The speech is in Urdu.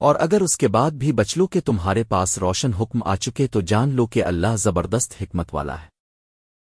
اور اگر اس کے بعد بھی بچلو کہ تمہارے پاس روشن حکم آ چکے تو جان لو کہ اللہ زبردست حکمت والا ہے۔